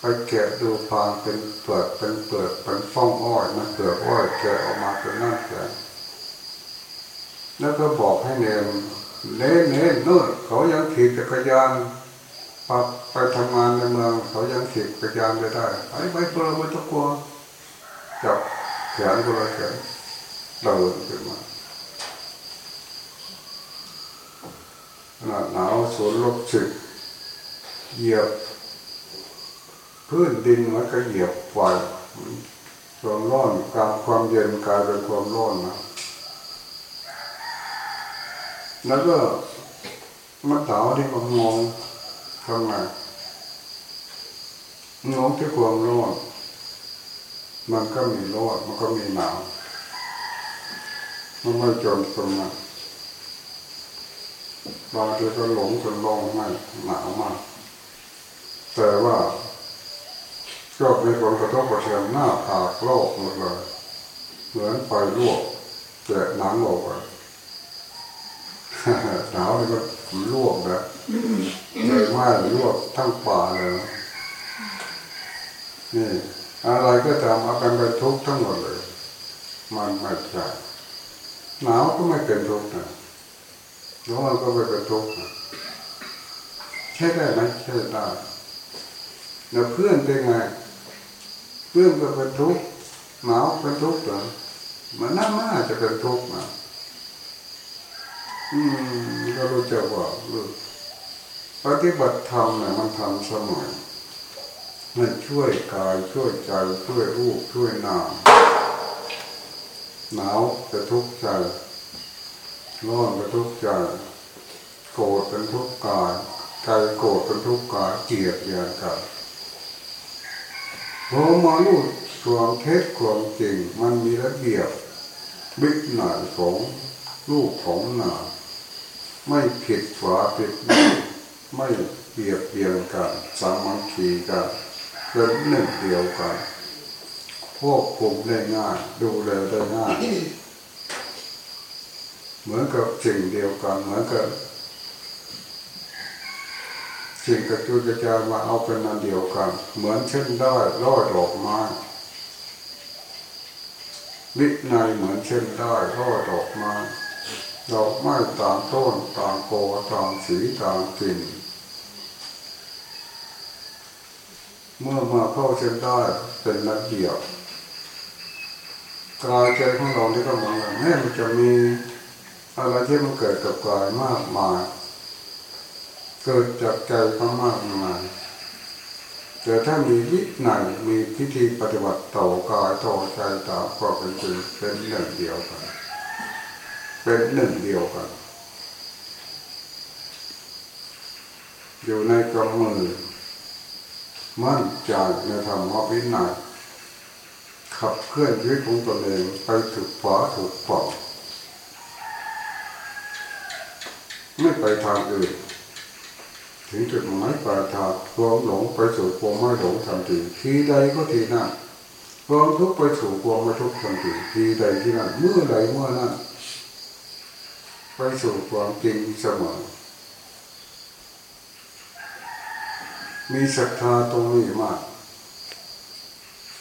ไปแกะดูฟางเป็นเปลือกเป็นเปลือกเป็นฟ้องอ้อยมันเปลือกอ้อยแกะออกมาเป็นนั่นแกะแล้วก็บอกให้เนมเน้นเน้นนู่นเขายังขี่จักรยานปับไปทำงานในเมือง เขายังขี่จักรยานไปได้ไอ้ไม่เปลือกไม่ต้องกลัวจับแขนก็เลยแขนเดินขึ้นมา ขนาหนาวศูนลบสิบเหยียบ พื้นดินมันก็เหยียบไฟความร้อนกลางความเย็นกลายเป็นความร้อนนะแล้วก็มันเถาที่มันมองทำไงมองที่ความร้อนมันก็มีร้อนมันก็มีหนาวมันไม่จนตรงนั้น บางทีก็หลงจนร้องไม่หนาวมากแต่ว่าก็มีผลกระทบกระเทือนหน้าผากโลกหมดเลยเหมือนไฟลวกแกะหนังออกไปหนาวนี่ก็ลวกนะเลยไหมลวกทั้งป่าเลยนี่อะไรก็ตามเอาเป็นไปทุกข์ทั้งหมดเลย มันไม่ใช่หนาวก็ไม่เป็นทุกข์นะ ร้อนก็ไม่เป็นทุกข์ใช่ได้ไหมใช่ได้แล้วเพื่อนเป็นไง เพื่อนก็เป็นทุกข์หนาวเป็นทุกข์เหรอมันน่าน่าจะเป็นทุกข์นะอืมก็รู้จักว่าปฏิบัติธรรมเนี่ยมันทำสมอมันช่วยกายช่วยใจช่วยรูปช่วยนามหนาวจะทุกข์ใจ ร้อนเป็นทุกข์ใจโกรธเป็นทุกข์กายใจโกรธเป็นทุกข์กายเกลียดเยียนกันพอมาลูกความเท็จความจริงมันมีระเบียบบิ๊กหน่ายของลูกของหนาไม่ผิดฝาผิดไม่เบียดเบียนกันสามัคคีกันเป็นหนึ่งเดียวกันควบคุมได้ง่ายดูแลได้ง่าย เหมือนกับสิ่งเดียวกันเหมือนกับสิ่งกับจุจจามาเอาเป็นอันเดียวกัน เหมือนเช่นได้รอดดอกไม้วิในเหมือนเช่นได้รอดดอกไม้ดอกไม้ต่างต้นต่างโกต่างสีต่างกลิ่นเมื่อมาเข้าเช่นได้เป็นระเบียบกายใจของเราที่ก็มองกันแม้มันจะมี อะไรที่มันเกิดกับกายมากมาย เกิดจากใจก็มากมายแต่ถ้ามีวิไหนมีพิธีปฏิบัติต่อกายต่อใจตามก็เป็นจริงเป็นหนึ่งเดียวกัน เป็นหนึ่งเดียวกัน อยู่ในกำมือ มั่นใจในธรรมวินัยขับเคลื่อนชีวิตของตนเองไปถูกขวาถูกฝั่ง ไม่ไปทางอื่น ถึงจุดหมายปลายทางความหลงไปสู่ความไม่หลงทันทีทีใดก็ทีนั้นความทุกข์ไปสู่ความไม่ทุกข์ทันทีทีใดที่นั้นเมื่อใดเมื่อนั้นไปสู่ความจริงเสมอ มีศรัทธาตรงนี้มาก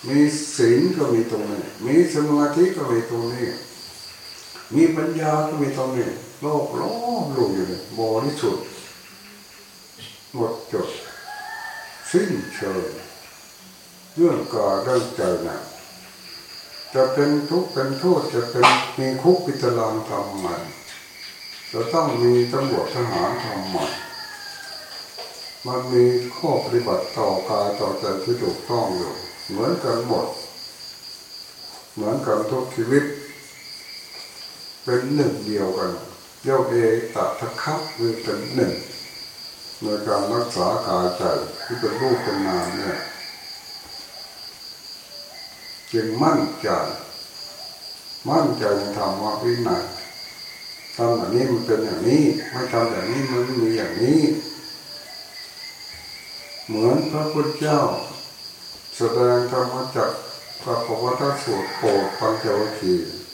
มีศีลก็มีตรงนี้ มีสมาธิก็มีตรงนี้ มีปัญญาก็มีตรงนี้ โลกล้อมลูอยู่เลยบริสุทธิ์หมดจดสิ้นเชิงเรื่องกาเรื่องใจนะจะเป็นทุกข์เป็นโทษจะเป็นมีคุกปิตารางทำมันจะต้องมีตำรวจทหารทำมันมันมีข้อปฏิบัติต่อกายต่อใจที่ถูกต้องอยู่ เหมือนกันหมด เหมือนกันทุกชีวิต เป็นหนึ่งเดียวกัน โยกเอตตะคับคือเป็นหนึ่งในการรักษากายใจที่เป็นรูปเป็นนามเนี่ยจึงมั่นใจ มั่นใจในธรรมะวินัยทำแบบนี้มันเป็นอย่างนี้ ไม่ทำแบบนี้มันมีอย่างนี้ เหมือนพระพุทธเจ้า แสดงธรรมจักรพระปวัตสูตรโปรดปัญจวัคคีย์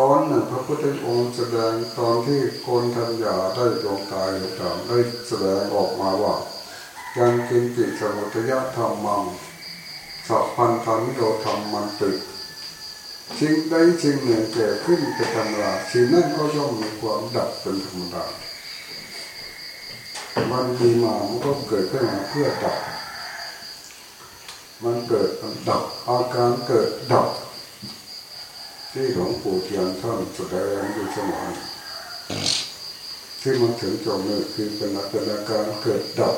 ตอนหนึ่งพระพุทธองค์แสดงตอนที่โกนทัญญาได้ดวงตายหรือตามได้แสดงออกมาว่าการกินจิตสมุทยธรรมมังสัพพันธานิโรธรรมมันติสิ่งใดสิ่งหนึ่งเกิดขึ้นเป็นธรรมดาสิ่งนั้นก็ย่อมมีความดับเป็นธรรมดามันมีมามันก็เกิดขึ้นมาเพื่อดับ มันเกิดมันดับอาการเกิดดับ ที่หลวงปู่เทียนท่านแสดงอยู่เสมอที่มันถึงจบนี่คือเป็นอาการเกิดดับ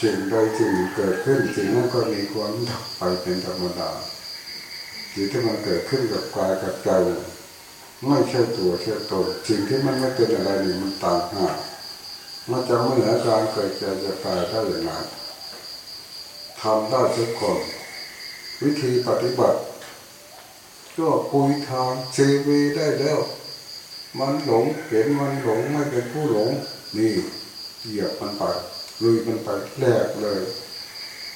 สิ่งใดสิ่งเกิดขึ้นสิ่งนั้นก็มีความดับไปเป็นธรรมดาสิ่งที่มันเกิดขึ้นกับกายกับใจไม่ใช่ตัวใช่ตนสิ่งที่มันไม่เป็นอะไรนี่มันต่างหากมันจะไม่เหนือการเกิดแก่จะตายได้อย่างไรทำได้ทุกคน วิธีปฏิบัติ ก็คุยทางซีวีได้แล้ว มันหลงเห็นมันหลงไม่เป็นผู้หลง นี่เหยียบมันไปลุยมันไปแหลกเลย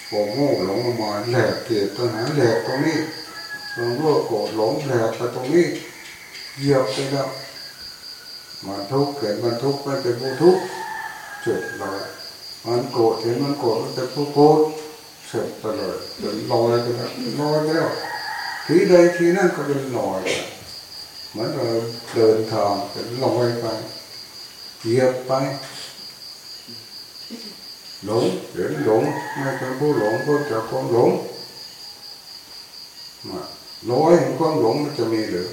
โง่โง่หลงมาแหลกเกียรตัณหาแหลกตรงนี้ความโลภโกรธหลงแหลกไปตรงนี้เหยียบไปแล้วมันทุกข์เกิดมันทุกข์ไม่เป็นผู้ทุกข์เสร็จเลยมันโกรธเห็นมันโกรธมันเป็นผู้โกรธเสร็จไปเลยเป็นลอยไปแล้วลอยแล้ว ทีใดทีนั่นก็เป็นลอยเหมือนเราเดินทางเป็นลอยไปเหยียบไปหลงเห็นหลงไม่เป็นผู้หลงพ้นจากความหลงลอยแห่งความหลงมันจะมีหรือ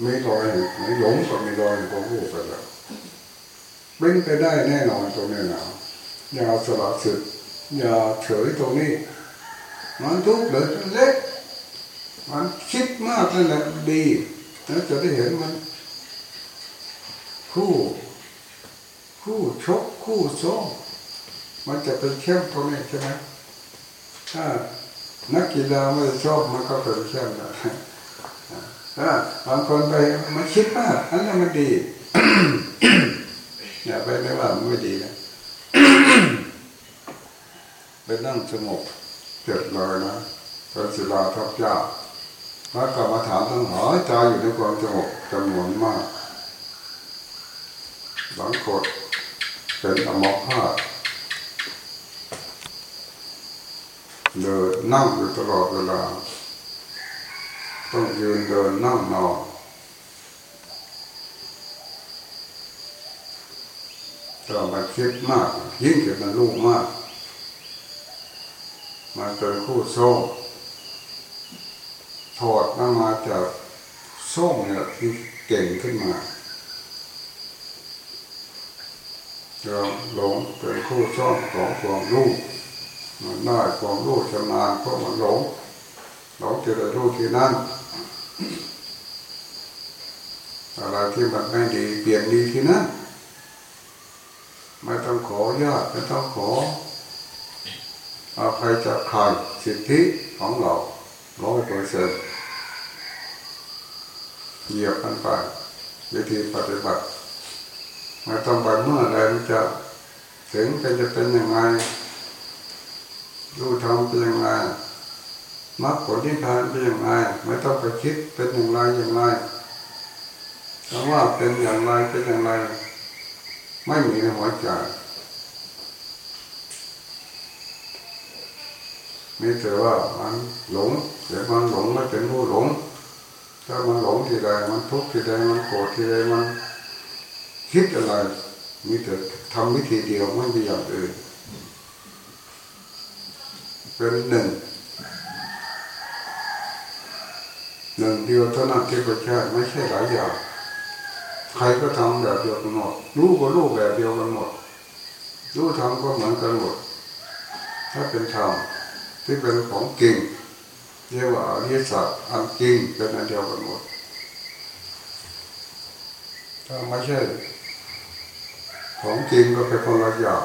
ไม่ลอยไม่หลงก็ไม่ลอยแห่งความรู้ไปแล้วเป็นไปได้แน่นอนตรงนี้นะอย่าสละสิทธิ์อย่าเฉยตรงนี้มันทุกข์เลยเล็ก มันคิดมากนั่นแหละดีแล้วจะได้เห็นมัน คู่ คู่ชกคู่ซ้อมมันจะเป็นเข้มตรงนี้ใช่ไหมถ้านักกีฬาไม่ชอบมันก็เป็นเข้มนะถ้าบางคนไปมันคิดมากอันนั้นมันดีอย่าไปไม่ว่ามันไม่ดีนะไปนั่งสงบเกิดเลยนะเป็นศิลาทับยา พระกรรมฐานทั้งหลายใจอยู่ในความสงบจำนวนมากบางคนเป็นอมภาตเดินนั่งอยู่ตลอดเวลา ต้องยืนเดินนั่งนอนถ้ามันคิดมาก ยิ่งเกิดมันรู้มาก มันเป็นคู่โซ่ ถอดมันมาจากโซ่เนี่ยที่เก่งขึ้นมาเราหลงเป็นคู่ซ่อนของความรู้มันได้ความรู้ชำนาญเพราะมันหลงหลงจะได้รู้ที่นั่นอะไรที่มันไม่ดีเปลี่ยนดีที่นั่นไม่ต้องขอญาติไม่ต้องขออาภัยจากใครสิทธิของเรา ร้อยเปอร์เซ็นต์เหยียบมันไปวิธีปฏิบัติไม่ต้องไปเมื่อไรมันจะถึงเป็นจะเป็นยังไงรู้ทำเป็นยังไงมรรคผลที่ทานเป็นยังไงไม่ต้องไปคิดเป็นอย่างไรอย่างไรคำว่าเป็นอย่างไรเป็นอย่างไร ไม่มีในหัวใจ มีแต่ว่ามันหลงเดี๋ยวมันหลงไม่เป็นผู้หลง ถ้ามันหลงทีใดมันทุกข์ทีใดมันโกรธทีใดมัน คิดอะไร มีแต่ทำวิธีเดียวไม่มีอย่างอื่นเป็นหนึ่งหนึ่งเดียวเท่านั้นที่ประชาไม่ใช่หลายอย่างใครก็ทำแบบเดียวกันหมดรู้ก็รู้แบบเดียวกันหมดรู้ทำก็เหมือนกันหมดถ้าเป็นธรรม ที่เป็นของจริงเรียกว่าอริยสัจอันจริงเป็นอันเดียวกันหมดถ้าไม่ใช่ ของจริงก็เป็นคนละอย่าง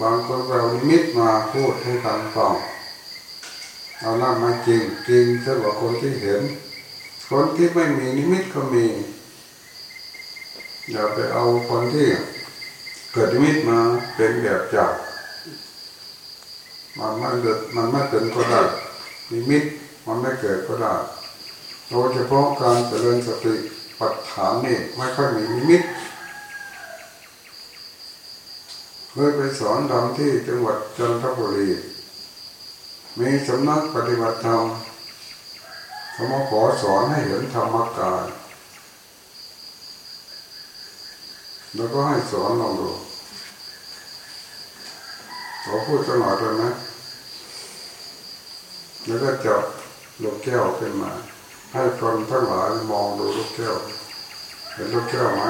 บางคนเรามิตมาพูดให้กันฟังเอาหน้ามาจริงจริงสำหรับคนที่เห็น คนที่ไม่มีนิมิตก็มี อย่าไปเอาคนที่เกิดนิมิตมาเป็นแบบจับ มันไม่เกิดมันไม่เป็นก็ได้นิมิตมันไม่เกิดก็ได้โดยเฉพาะการเจริญสติปัฏฐานนี่ไม่ค่อยมีนิมิตเคยไปสอนทำที่จังหวัดจันทบุรีมีสำนักปฏิบัติธรรมเขามาขอสอนให้เห็นธรรมกาย แล้วก็ให้สอนลองดู ขอพูดสักหน่อยได้ไหมแล้วก็จับลูกแก้วขึ้นมา ให้คนทั้งหลายมองดูลูกแก้ว เห็นลูกแก้วไหม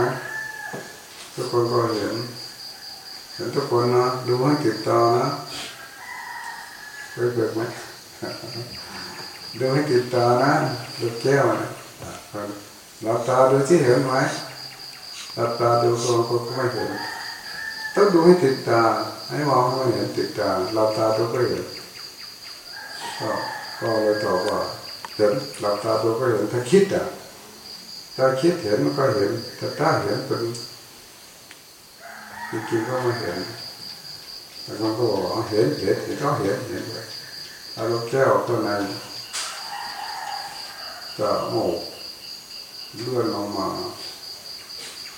ทุกคนก็เห็น เห็นทุกคนนะดูให้ติดตานะเคยเบิกไหมดูให้ติดตานะลูกแก้วนะหลับตาดูที่เห็นไหมหลับตาดูคนก็ไม่เห็น ต้องดูให้ติดตา ให้มองให้เห็นติดตาหลับตาดูก็เห็นก็ก็เลยตอบว่าเห็นหลับตาดูก็เห็นถ้าคิดอะถ้าคิดเห็นมันก็เห็นถ้าตาเห็นเป็นจริงๆก็ไม่เห็นแต่มันก็บอกเห็นเห็นเห็นก็เห็นเห็นเลยอาลูกแก้วตัวนั้นจะโมกเลื่อนลงมา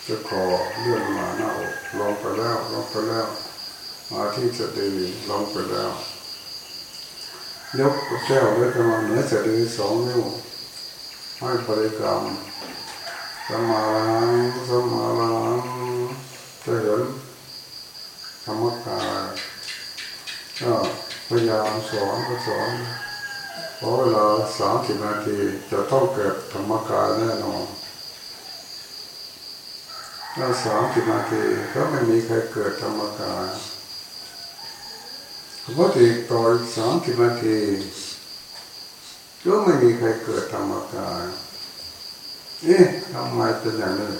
จะคอเลื่อนมาหน้าอกลงไปแล้วลองไปแล้ว มาที่สติลองไปแล้ว ยกแก้วไว้ประมาณเหนือสติสองนิ้วให้บริกรรมสมาลังสมาลังจะเห็นธรรมกายก็พยายามสอนก็สอนเพราะเวลาสามสิบนาทีจะต้องเกิดธรรมกายแน่นอน ถ้าสามสิบนาทีก็ไม่มีใครเกิดธรรมกายปกติต่ออีกสามสิบนาทีก็ไม่มีใครเกิดธรรมกายเอ๊ะทำไมเป็นอย่างนี้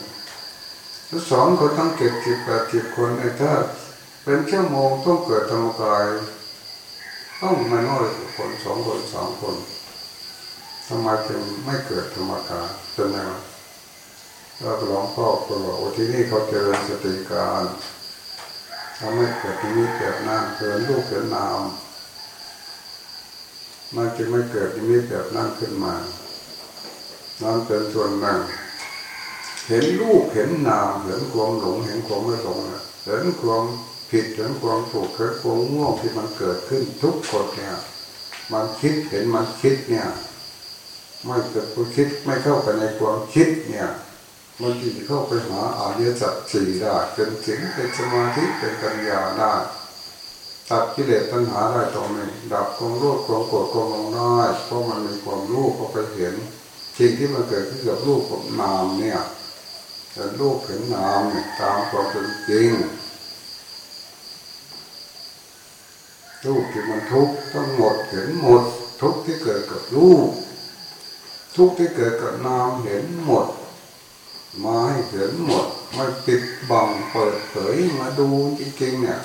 ถ้าสอนคนตั้งเก็บสิบแปดสิบคนเนี่ยถ้าเป็นชั่วโมงต้องเกิดธรรมกายต้องไม่น้อยคนสองคนสามคนทำไมถึงไม่เกิดธรรมกายเป็นไง เราหลวงพ่อก็บอกว่าที่นี่เขาเจริญสติการทำให้เกิดที่นี้เกิดน้ำเกิดลูกเกิดนามมันจึงไม่เกิดที่นี้แบบนั้นขึ้นมานั่นเป็นส่วนหนึ่งเห็นลูกเห็นนามเห็นความหลงเห็นความไม่หลงเห็นความผิดเห็นความถูกเห็นความง่วงที่มันเกิดขึ้นทุกคนเนี่ยมันคิดเห็นมันคิดเนี่ยไม่เกิดผู้คิดไม่เข้าไปในความคิดเนี่ย มันจึงเข้าไปหาอาเยสัจสี่ได้เป็นสิ่งเป็นสมาธิเป็นปัญญาได้ตัดกิเลสตัณหาได้ตรงนี้ดับความรู้ความโกรธความหลงได้เพราะมันมีความรู้เข้าไปเห็นสิ่งที่มันเกิดขึ้นกับรูปกับนามเนี่ยแต่รูปเห็นนามตามความเป็นจริงรูปที่มันทุกข์ทั้งหมดเห็นหมด ทุกข์ที่เกิดกับรูปทุกข์ที่เกิดกับนามเห็นหมด มาให้เห็นหมดไม่ปิดบังเปิดเผยมาดูจริงๆเนี่ย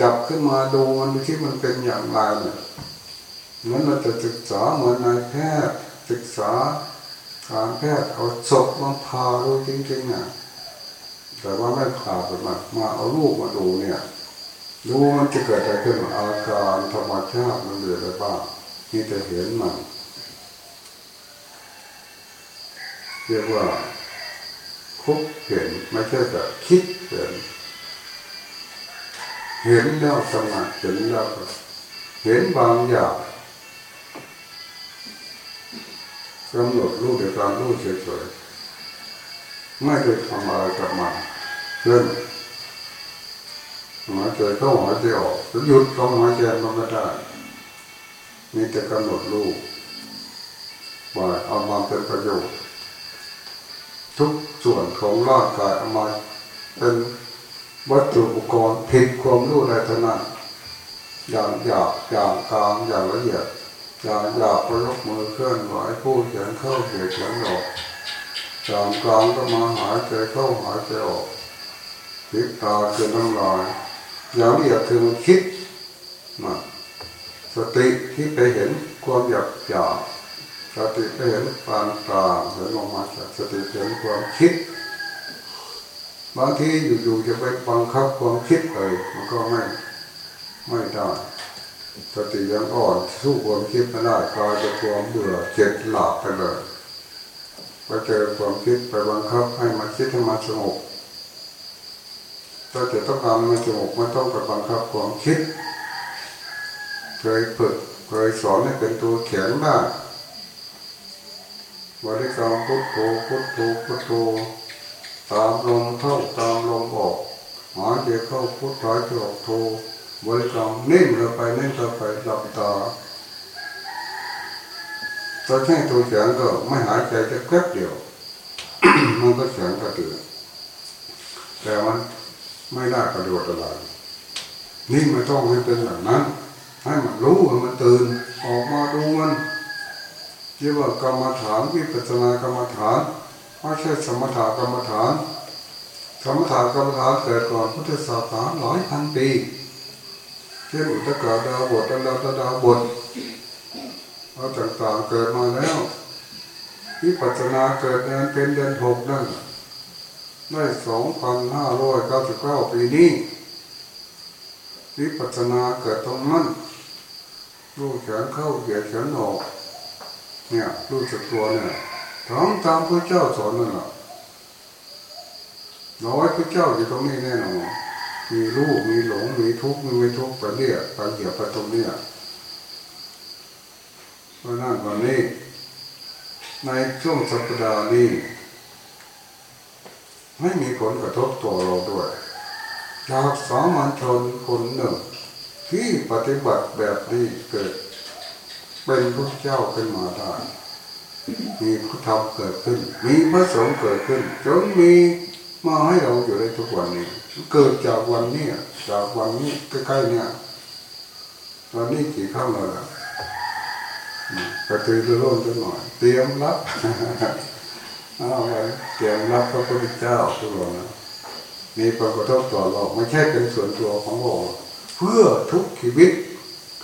จับขึ้นมาดูมันที่มันเป็นอย่างไรเนี่ยเหมือนเราจะศึกษาเหมือนนายแพทย์ศึกษาการแพทย์เอาศพมาพาดูจริงๆเนี่ยแต่ว่าไม่ผ่าไปมามาเอาลูกมาดูเนี่ยดูมันจะเกิดอะไรขึ้นอาการธรรมชาติมันเหลืออะไรบ้างที่จะเห็นมันเรียกว่า คุกเห็นไม่ใช่แต่คิดเห็นเห็นแล้วสมาเห็นแล้วเห็นบางอย่างกำหนดรู้ในการรู้เฉยๆไม่ได้ทำอะไรกับมันเช่นหายใจเข้าหายใจออกหยุดลมหายใจมันไม่ได้มีแต่กำหนดรู้ว่าเอามาเป็นประโยชน์ ทุกส่วนของร่างกายเอามาเป็นวัตถุอุปกรณ์ผิดความรู้ในทนั้นอย่างหยาบอย่างกลางอย่างละเอียดอย่างหยาบก็ยกมือเคลื่อนไหวพูดเขียนเข้าเขียนเขียนออกอย่างกลางก็มาหายใจเข้าหายใจออกพิตาคือน้ำลายอย่างละเอียดคือมันคิดนะสติที่ไปเห็นความหยาบหยาบ สติไปเห็นปานกลางเห็นออกมาจากสติเห็นความคิด บางทีอยู่ๆจะไปบังคับความคิดเลยมันก็ไม่ไม่ได้สติยังอ่อนสู้ความคิดไม่ได้กลายเป็นความเบื่อเจ็ดหลับไปเลยไปเจอความคิดไปบังคับให้มันคิดให้มันสงบถ้าจะต้องการมันสงบไม่ต้องไปบังคับความคิดเคยฝึกเคยสอนให้เป็นตัวเขียนได้ บริกรรมพุทโธพุทโธพุทโธตามลมเข้าตามลมออกหายใจเข้าพุทหายใจออกโธบริกรรมนิ่งเข้าไปนิ่งเข้าไปหลับตาตัวแค่ตัวเสียงก็ไม่หายใจจะแค่เดียวมันก็เสียงกระเตือแต่มันไม่ได้ประโยชน์อะไรนี่ไม่ต้องให้เป็นแบบนั้น ให้มันรู้ให้มันตื่นออกมาดูมัน เรียกว่ากรรมฐานวิปัสสนากรรมฐานไม่ใช่สมถกรรมฐานสมถกรรมฐานเกิดก่อนพุทธศาสนาหลายพันปีเช่นอุตกาดาบทอันดาตดาบทเอาต่างๆเกิดมาแล้ววิปัสสนาเกิดเดือนเป็นเดือนหกนั่นได้สองพันห้าร้อยเก้าสิบเก้าปีนี้วิปัสสนาเกิดตรงนั้นรู้แขนเข้าเหยียดแขนออก เนี่ยรู้จักตัวเนี่ยทำตามพระเจ้าสอนนั่นแหละน้อยพระเจ้าอยู่ตรงนี้แน่นอนมีรูปมีหลงมีทุกข์มีไม่ทุกข์ไปเนี่ยไปเหยียบไปตรงเนี้ยเพราะนั้นวันนี้ ในช่วงสัปดาห์นี้ ไม่มีผลกระทบตัวเราด้วยจากสามัญชนคนหนึ่งที่ปฏิบัติแบบนี้เกิด เป็นพระเจ้าขึ้นมาได้มีพระธรรมเกิดขึ้น มีพระสงฆ์เกิดขึ้นจนมีมาให้เราอยู่ในทุกวันนี้ เกิดจากวันนี้จากวันนี้ใกล้ๆเนี่ยตอนนี้กี่ข้ามแล้วล่ะกระตือรือร้นกันหน่อย เตรียมรับเอาไว้เตรียมรับพระพุทธเจ้าทุกคนนะมีผลกระทบต่อเราไม่ใช่เป็นส่วนตัวของเราเพื่อทุกชีวิต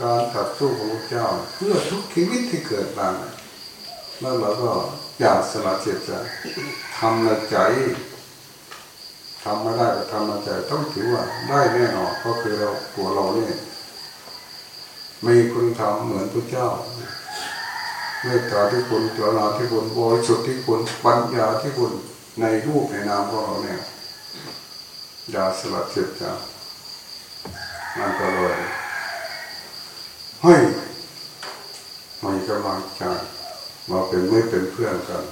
การขับสู้ของพระเจ้า เพื่อทุกชีวิตที่เกิดมาแล้วเราก็อยากสละเจตใจทำในใจทำไม่ได้ก็ทำในใจต้องถือว่าได้แน่นอนก็คือเราตัวเราเนี่ยมีคุณธรรมเหมือนพระเจ้าเมตตาที่คุณกรุณาที่คุณบริสุทธิ์ที่คุณปัญญาที่คุณในรูปในนามของเราเนี่ยอย่าสละเจตใจมันก็เลย ให้มีกำลังใจมาเป็นไม่เป็นเพื่อนกัน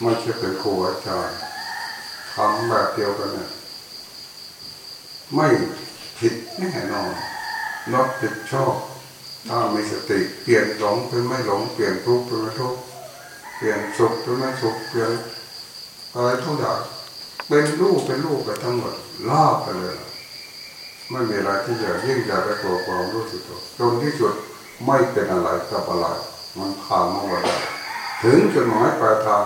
ไม่ใช่เป็นครูอาจารย์ทำแบบเดียวกันเนี่ยไม่ผิดแน่นอนรับผิดชอบถ้ามีสติเปลี่ยนหลงเป็นไม่หลงเปลี่ยนทุกข์เป็นไม่ทุกข์เปลี่ยนสุขเป็นไม่สุขเปลี่ยนอะไรทุกอย่างเป็นรูปเป็นรูปไปทั้งหมดลาบไปเลย ไม่มีอะไรที่จะยิ่งใหญ่ไปกว่าความรู้สึกตัวจนที่สุดไม่เป็นอะไรกับอะไรมันผ่านมาหมดแล้วถึงจุดหมายปลายทาง